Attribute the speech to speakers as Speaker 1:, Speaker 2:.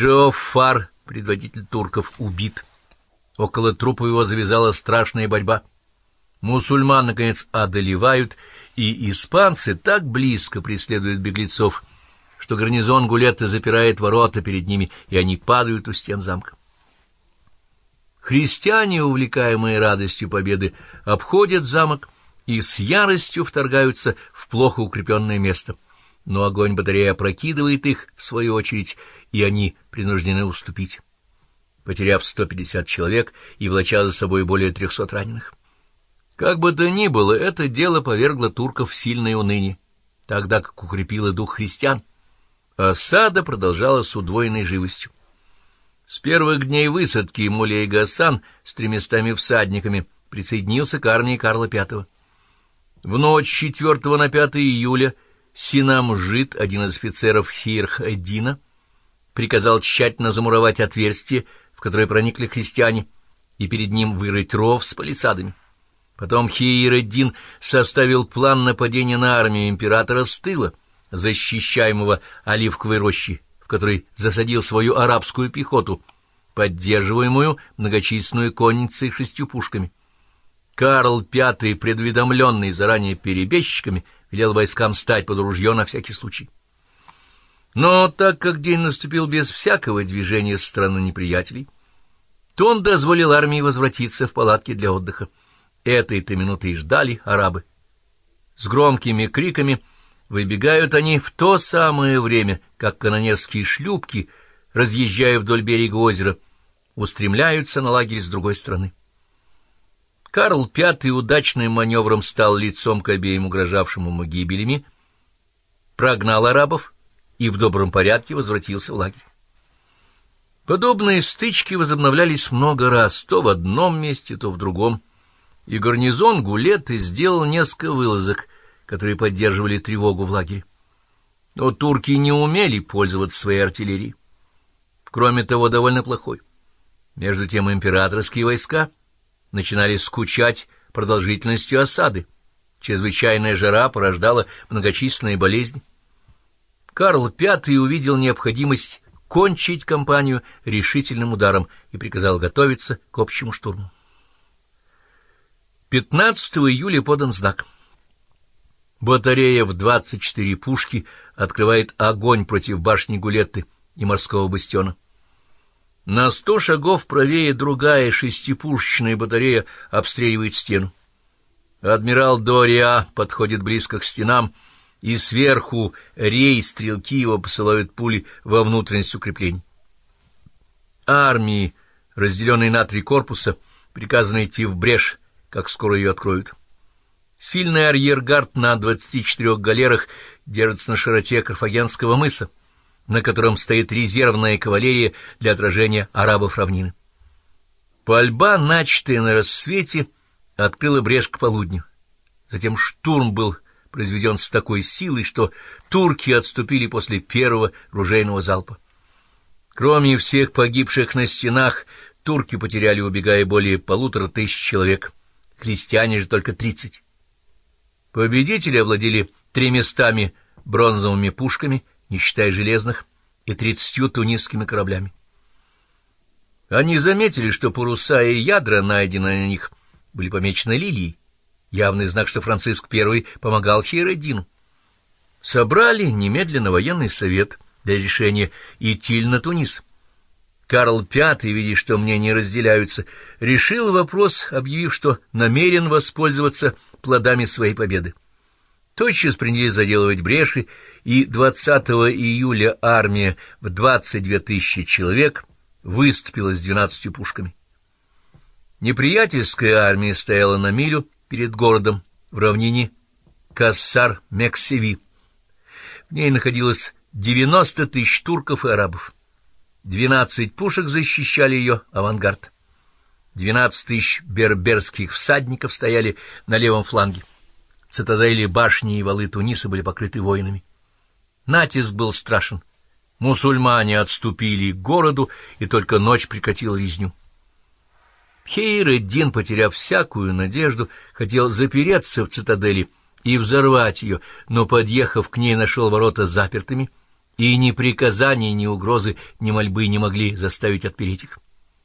Speaker 1: Джофар, предводитель турков, убит. Около трупа его завязала страшная борьба. Мусульман, наконец, одолевают, и испанцы так близко преследуют беглецов, что гарнизон Гулетты запирает ворота перед ними, и они падают у стен замка. Христиане, увлекаемые радостью победы, обходят замок и с яростью вторгаются в плохо укрепленное место. Но огонь батареи опрокидывает их, в свою очередь, и они принуждены уступить, потеряв 150 человек и влача за собой более 300 раненых. Как бы то ни было, это дело повергло турков в сильное уныние, тогда как укрепило дух христиан. Осада продолжалась с удвоенной живостью. С первых дней высадки Мулей Гасан с тремястами всадниками присоединился к армии Карла V. В ночь 4 на 5 июля Синам Жид, один из офицеров Хирх-Эддина, приказал тщательно замуровать отверстие, в которое проникли христиане, и перед ним вырыть ров с палисадами. Потом Хиир-Эддин составил план нападения на армию императора с тыла, защищаемого оливковой рощей, в которой засадил свою арабскую пехоту, поддерживаемую многочисленную конницей шестью пушками. Карл V, предведомленный заранее перебежчиками, велел войскам стать под ружье на всякий случай. Но так как день наступил без всякого движения со стороны неприятелей, то он дозволил армии возвратиться в палатки для отдыха. Этой-то минуты и ждали арабы. С громкими криками Выбегают они в то самое время, как канонерские шлюпки, разъезжая вдоль берега озера, устремляются на лагерь с другой стороны. Карл V удачным маневром стал лицом к обеим угрожавшим ему гибелями, прогнал арабов и в добром порядке возвратился в лагерь. Подобные стычки возобновлялись много раз, то в одном месте, то в другом, и гарнизон Гулеты сделал несколько вылазок — которые поддерживали тревогу в лагере. Но турки не умели пользоваться своей артиллерией. Кроме того, довольно плохой. Между тем императорские войска начинали скучать продолжительностью осады. Чрезвычайная жара порождала многочисленные болезни. Карл V увидел необходимость кончить кампанию решительным ударом и приказал готовиться к общему штурму. 15 июля подан знак — Батарея в 24 пушки открывает огонь против башни Гулетты и морского бастиона. На сто шагов правее другая шестипушечная батарея обстреливает стену. Адмирал Дориа подходит близко к стенам, и сверху рей стрелки его посылают пули во внутренность укреплений. Армии, разделенные на три корпуса, приказано идти в брешь, как скоро ее откроют. Сильный арьергард на 24 галерах держится на широте Карфагенского мыса, на котором стоит резервная кавалерия для отражения арабов равнины. Пальба, начатая на рассвете, открыла брешь к полудню. Затем штурм был произведен с такой силой, что турки отступили после первого ружейного залпа. Кроме всех погибших на стенах, турки потеряли, убегая, более полутора тысяч человек, христиане же только тридцать. Победители овладели тремястами бронзовыми пушками, не считая железных, и тридцатью тунисскими кораблями. Они заметили, что паруса и ядра, найденные на них, были помечены лилией, явный знак, что Франциск I помогал Хейреддину. Собрали немедленно военный совет для решения идти на Тунис. Карл V, видя, что мнения разделяются, решил вопрос, объявив, что намерен воспользоваться плодами своей победы. Тотчас принялись заделывать бреши, и 20 июля армия в 22 тысячи человек выступила с 12 пушками. Неприятельская армия стояла на милю перед городом в равнине Кассар-Мексеви. В ней находилось 90 тысяч турков и арабов. 12 пушек защищали ее авангард. Двенадцать тысяч берберских всадников стояли на левом фланге. Цитадели, башни и валы Туниса были покрыты воинами. Натиск был страшен. Мусульмане отступили к городу, и только ночь прекратила резню. Хейр-эддин, потеряв всякую надежду, хотел запереться в цитадели и взорвать ее, но, подъехав к ней, нашел ворота запертыми и ни приказания, ни угрозы, ни мольбы не могли заставить отпереть их.